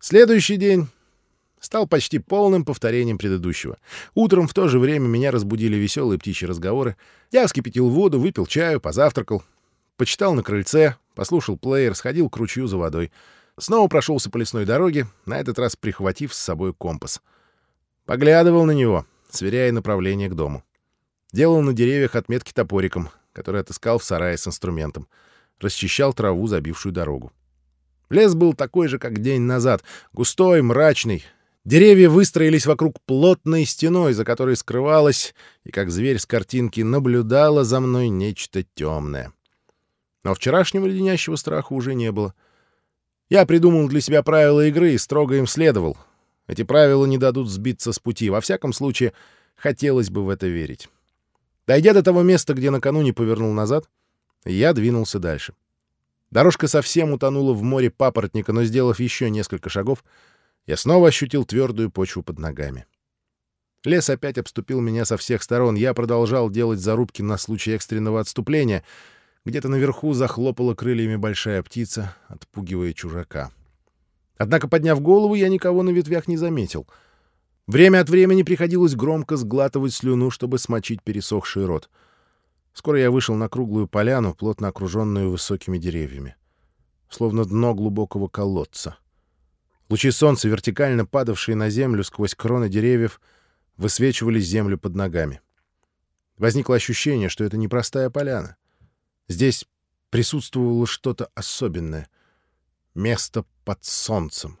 Следующий день стал почти полным повторением предыдущего. Утром в то же время меня разбудили веселые птичьи разговоры. Я вскипятил воду, выпил чаю, позавтракал, почитал на крыльце, послушал плеер, сходил к ручью за водой. Снова прошелся по лесной дороге, на этот раз прихватив с собой компас. Поглядывал на него, сверяя направление к дому. Делал на деревьях отметки топориком, который отыскал в сарае с инструментом. Расчищал траву, забившую дорогу. Лес был такой же, как день назад, густой, мрачный, Деревья выстроились вокруг плотной стеной, за которой скрывалась, и как зверь с картинки наблюдала за мной нечто темное. Но вчерашнего леденящего страха уже не было. Я придумал для себя правила игры и строго им следовал. Эти правила не дадут сбиться с пути. Во всяком случае, хотелось бы в это верить. Дойдя до того места, где накануне повернул назад, я двинулся дальше. Дорожка совсем утонула в море папоротника, но, сделав еще несколько шагов, я снова ощутил твердую почву под ногами. Лес опять обступил меня со всех сторон. Я продолжал делать зарубки на случай экстренного отступления. Где-то наверху захлопала крыльями большая птица, отпугивая чужака. Однако, подняв голову, я никого на ветвях не заметил. Время от времени приходилось громко сглатывать слюну, чтобы смочить пересохший рот. Скоро я вышел на круглую поляну, плотно окруженную высокими деревьями. Словно дно глубокого колодца. Лучи солнца, вертикально падавшие на землю сквозь кроны деревьев, высвечивали землю под ногами. Возникло ощущение, что это непростая поляна. Здесь присутствовало что-то особенное. Место под солнцем.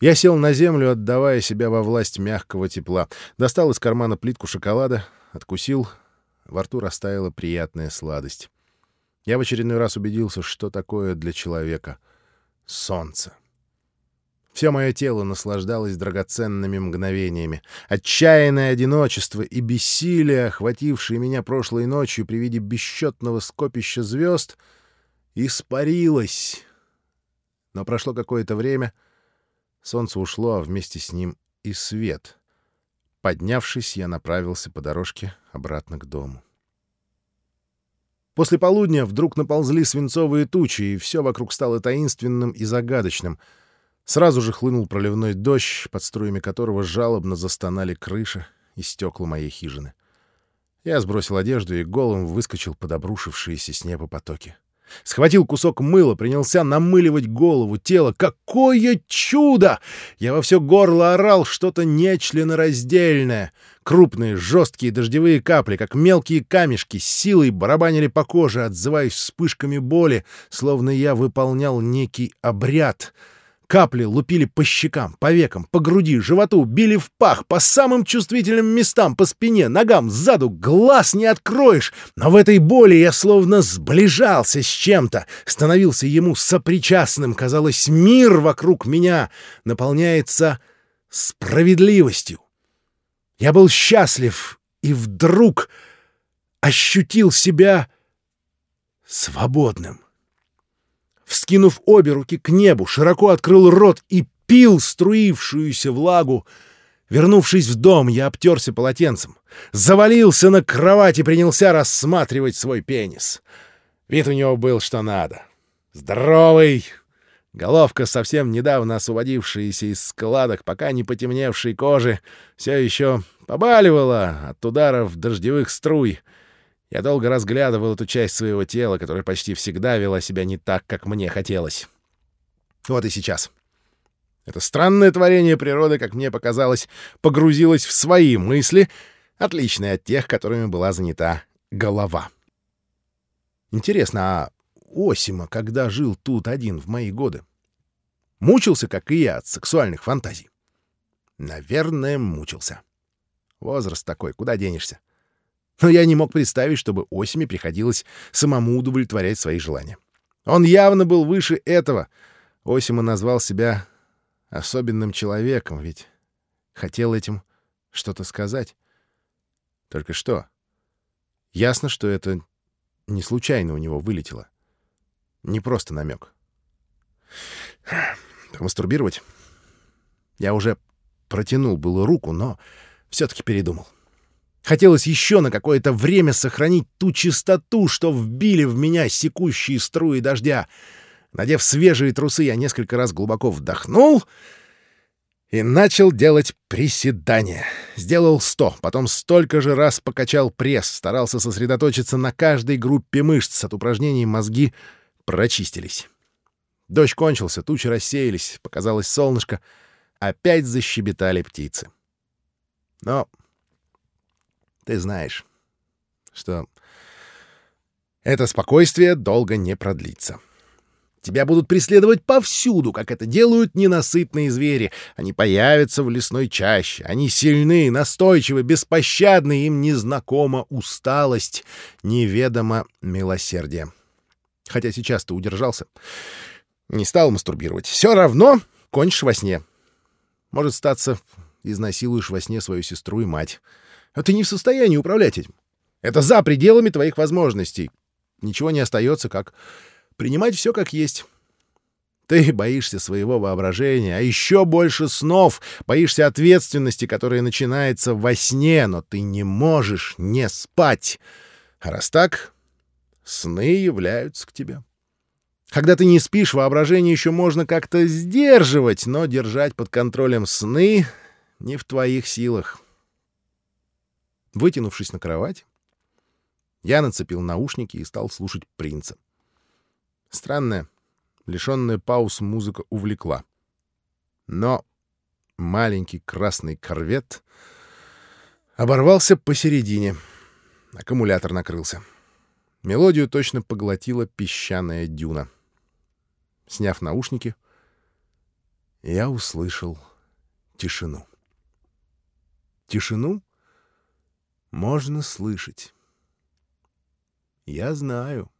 Я сел на землю, отдавая себя во власть мягкого тепла. Достал из кармана плитку шоколада, откусил. Во рту растаяла приятная сладость. Я в очередной раз убедился, что такое для человека солнце. Все мое тело наслаждалось драгоценными мгновениями. Отчаянное одиночество и бессилие, охватившие меня прошлой ночью при виде бесчетного скопища звезд, испарилось. Но прошло какое-то время, солнце ушло, а вместе с ним и свет. Поднявшись, я направился по дорожке обратно к дому. После полудня вдруг наползли свинцовые тучи, и все вокруг стало таинственным и загадочным — Сразу же хлынул проливной дождь, под струями которого жалобно застонали крыша и стекла моей хижины. Я сбросил одежду и голым выскочил под обрушившиеся с неба потоки. Схватил кусок мыла, принялся намыливать голову, тело. Какое чудо! Я во все горло орал что-то нечленораздельное. Крупные, жесткие дождевые капли, как мелкие камешки, силой барабанили по коже, отзываясь вспышками боли, словно я выполнял некий обряд — Капли лупили по щекам, по векам, по груди, животу, били в пах, по самым чувствительным местам, по спине, ногам, сзаду, глаз не откроешь. Но в этой боли я словно сближался с чем-то, становился ему сопричастным. Казалось, мир вокруг меня наполняется справедливостью. Я был счастлив и вдруг ощутил себя свободным. Вскинув обе руки к небу, широко открыл рот и пил струившуюся влагу. Вернувшись в дом, я обтерся полотенцем, завалился на кровать и принялся рассматривать свой пенис. Вид у него был что надо. Здоровый, головка, совсем недавно освободившаяся из складок, пока не потемневшей кожи, все еще побаливала от ударов дождевых струй — я долго разглядывал эту часть своего тела, которая почти всегда вела себя не так, как мне хотелось. Вот и сейчас. Это странное творение природы, как мне показалось, погрузилось в свои мысли, отличные от тех, которыми была занята голова. Интересно, а Осима, когда жил тут один в мои годы, мучился, как и я, от сексуальных фантазий? Наверное, мучился. Возраст такой, куда денешься? Но я не мог представить, чтобы Осиме приходилось самому удовлетворять свои желания. Он явно был выше этого. Осима назвал себя особенным человеком, ведь хотел этим что-то сказать. Только что? Ясно, что это не случайно у него вылетело. Не просто намек. Мастурбировать? Я уже протянул было руку, но все-таки передумал. Хотелось еще на какое-то время сохранить ту чистоту, что вбили в меня секущие струи дождя. Надев свежие трусы, я несколько раз глубоко вдохнул и начал делать приседания. Сделал сто, потом столько же раз покачал пресс, старался сосредоточиться на каждой группе мышц. От упражнений мозги прочистились. Дождь кончился, тучи рассеялись, показалось солнышко. Опять защебетали птицы. Но ты знаешь, что это спокойствие долго не продлится. Тебя будут преследовать повсюду, как это делают ненасытные звери. Они появятся в лесной чаще. Они сильны, настойчивы, беспощадны. Им незнакома усталость, неведомо милосердие. Хотя сейчас ты удержался. Не стал мастурбировать. Все равно кончишь во сне. Может, статься, изнасилуешь во сне свою сестру и мать. А ты не в состоянии управлять этим. Это за пределами твоих возможностей. Ничего не остается, как принимать все как есть. Ты боишься своего воображения, а еще больше снов, боишься ответственности, которая начинается во сне, но ты не можешь не спать. А раз так, сны являются к тебе. Когда ты не спишь, воображение еще можно как-то сдерживать, но держать под контролем сны не в твоих силах. Вытянувшись на кровать, я нацепил наушники и стал слушать принца. Странная, лишенная пауз музыка увлекла. Но маленький красный корвет оборвался посередине. Аккумулятор накрылся. Мелодию точно поглотила песчаная дюна. Сняв наушники, я услышал тишину. Тишину можно слышать. Я знаю.